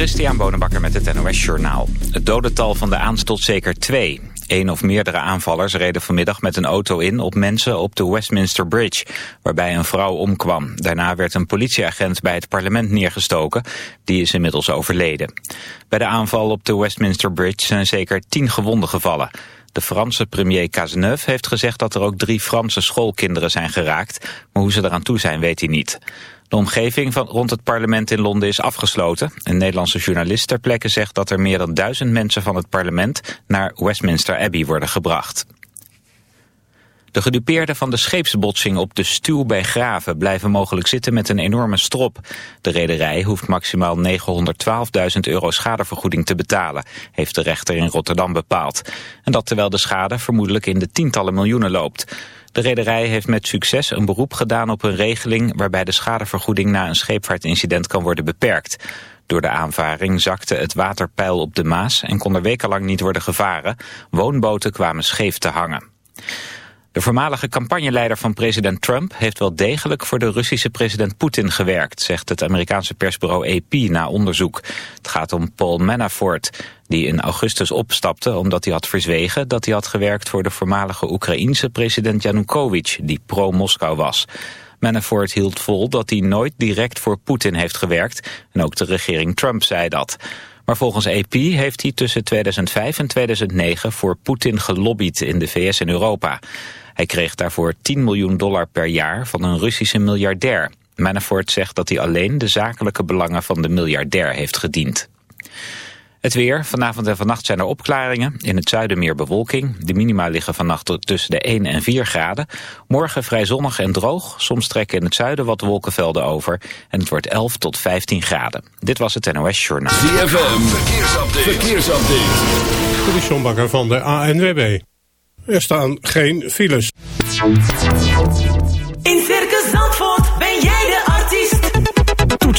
Christian Bonenbakker met het NOS Journaal. Het dodental van de aanstoot zeker twee. Eén of meerdere aanvallers reden vanmiddag met een auto in op mensen op de Westminster Bridge, waarbij een vrouw omkwam. Daarna werd een politieagent bij het parlement neergestoken, die is inmiddels overleden. Bij de aanval op de Westminster Bridge zijn zeker tien gewonden gevallen. De Franse premier Cazeneuve heeft gezegd dat er ook drie Franse schoolkinderen zijn geraakt, maar hoe ze eraan toe zijn weet hij niet. De omgeving van, rond het parlement in Londen is afgesloten. Een Nederlandse journalist ter plekke zegt dat er meer dan duizend mensen van het parlement naar Westminster Abbey worden gebracht. De gedupeerden van de scheepsbotsing op de Stuw bij Graven blijven mogelijk zitten met een enorme strop. De rederij hoeft maximaal 912.000 euro schadevergoeding te betalen, heeft de rechter in Rotterdam bepaald. En dat terwijl de schade vermoedelijk in de tientallen miljoenen loopt. De rederij heeft met succes een beroep gedaan op een regeling waarbij de schadevergoeding na een scheepvaartincident kan worden beperkt. Door de aanvaring zakte het waterpeil op de Maas en kon er wekenlang niet worden gevaren. Woonboten kwamen scheef te hangen. De voormalige campagneleider van president Trump heeft wel degelijk voor de Russische president Poetin gewerkt, zegt het Amerikaanse persbureau AP na onderzoek. Het gaat om Paul Manafort, die in augustus opstapte omdat hij had verzwegen dat hij had gewerkt voor de voormalige Oekraïense president Yanukovych, die pro-Moskou was. Manafort hield vol dat hij nooit direct voor Poetin heeft gewerkt en ook de regering Trump zei dat. Maar volgens AP heeft hij tussen 2005 en 2009 voor Poetin gelobbyd in de VS en Europa. Hij kreeg daarvoor 10 miljoen dollar per jaar van een Russische miljardair. Manafort zegt dat hij alleen de zakelijke belangen van de miljardair heeft gediend. Het weer. Vanavond en vannacht zijn er opklaringen. In het zuiden meer bewolking. De minima liggen vannacht tussen de 1 en 4 graden. Morgen vrij zonnig en droog. Soms trekken in het zuiden wat wolkenvelden over. En het wordt 11 tot 15 graden. Dit was het NOS Journaal. ZFM. Verkeersupdate. Verkeersupdate. De van de ANWB. Er staan geen files. In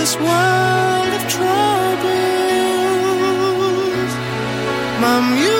this world of troubles, my music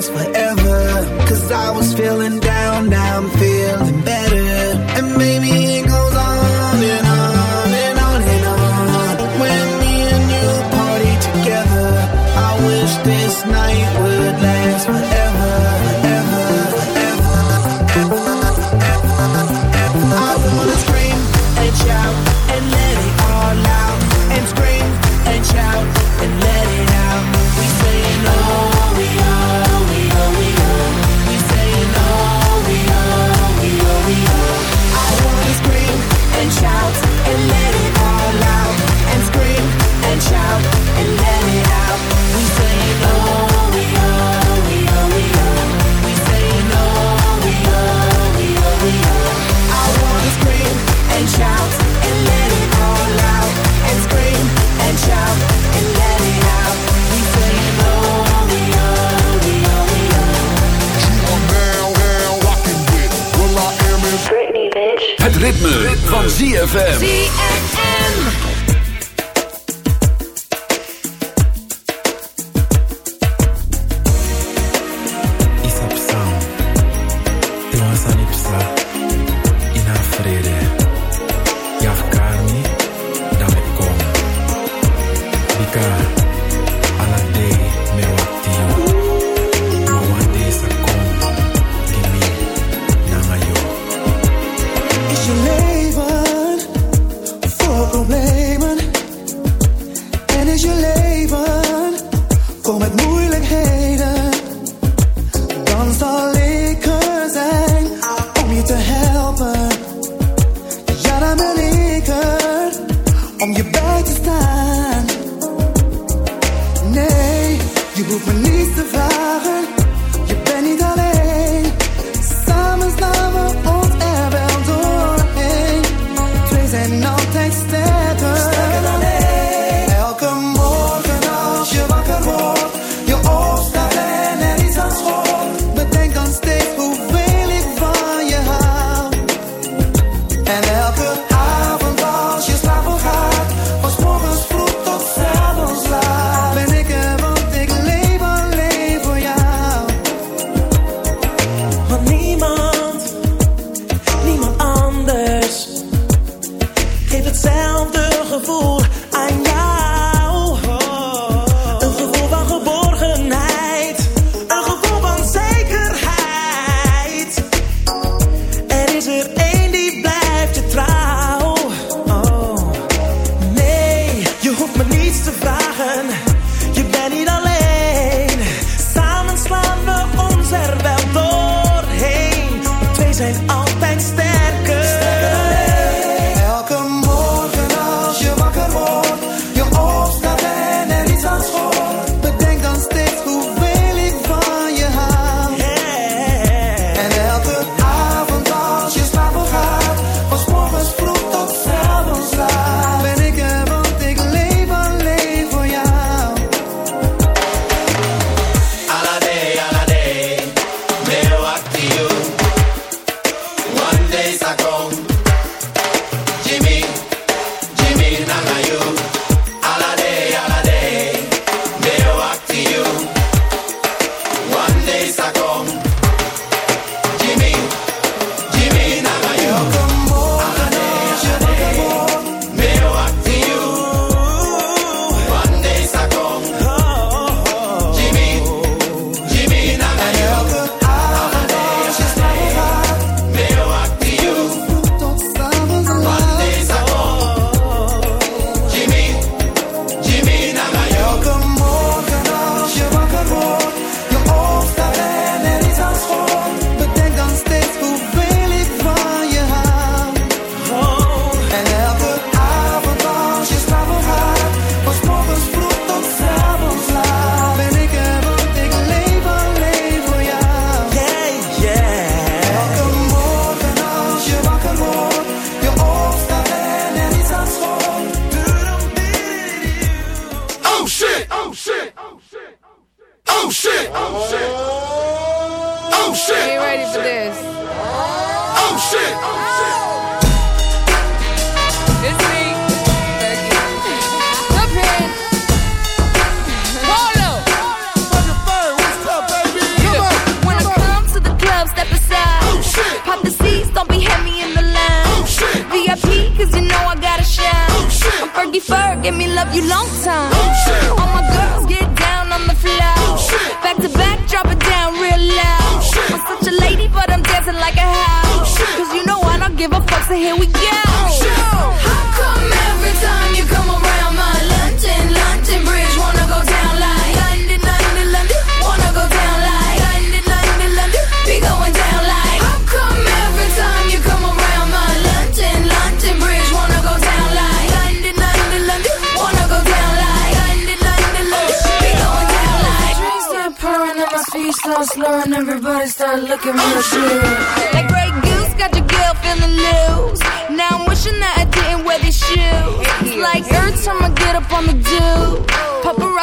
us forever.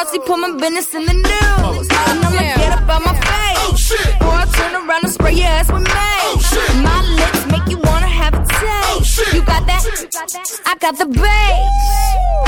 Foxy put my business in the news. And I'ma get up on my face. Or I turn around and spray your ass with mace. My lips make you wanna have a taste. You got that? I got the bass.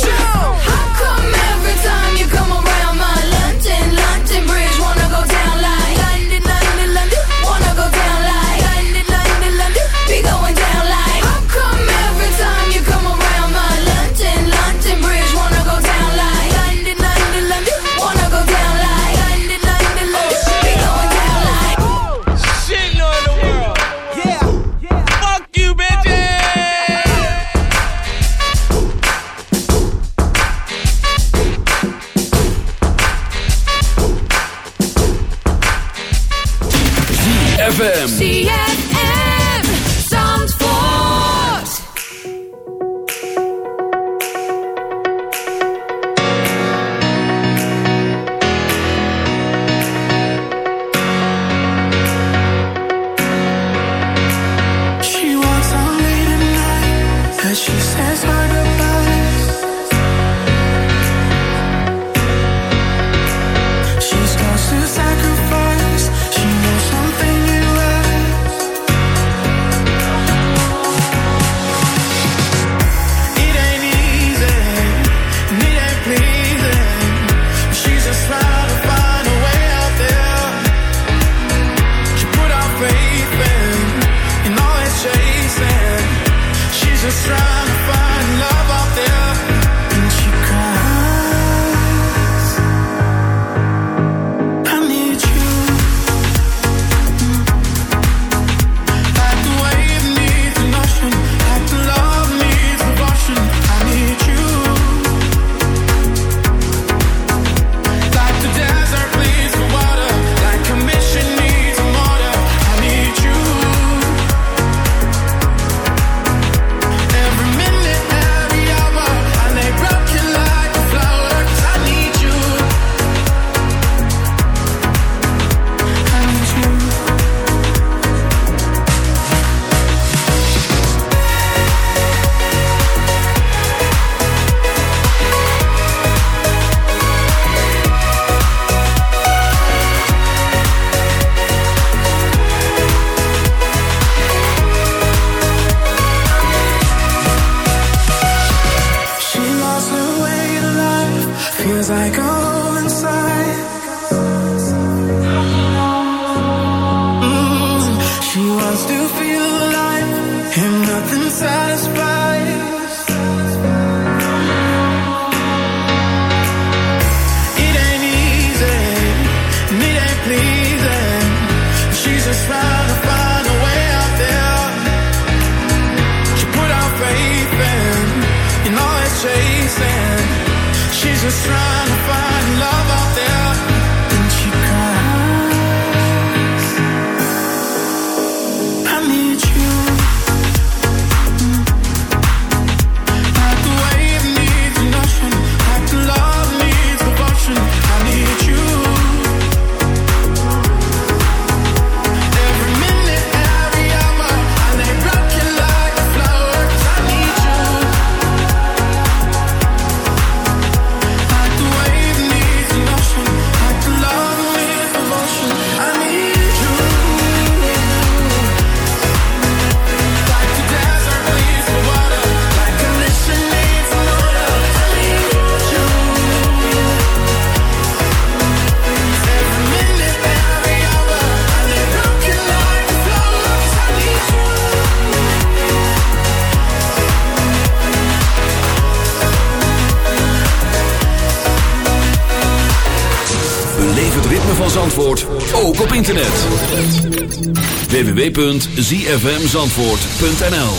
www.zfmzandvoort.nl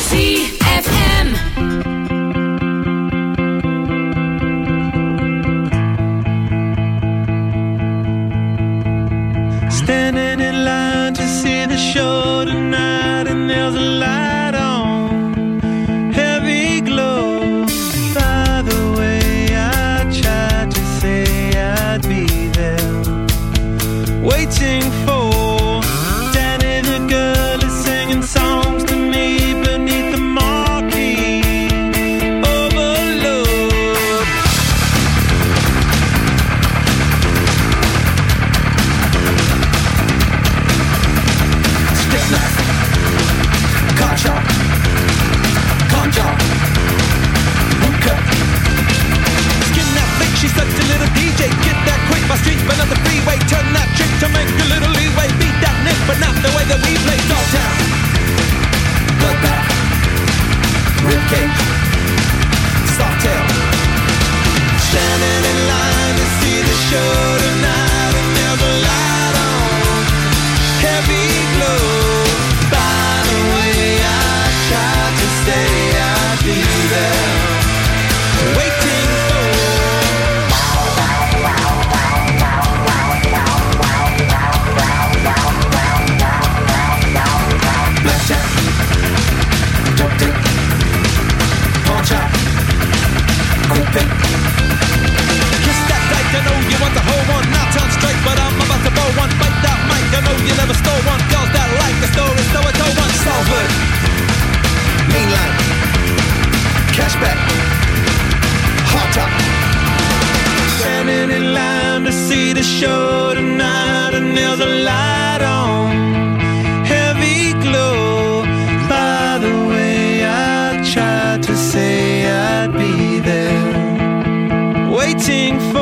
Standing in line to see the show tonight And there's a light I know you never stole one. Girls that like the story So I told one Salford Mean line Cashback. Hot top. Standing in line to see the show tonight. And there's a light on. Heavy glow. By the way I tried to say I'd be there. Waiting for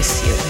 enlouqueceu.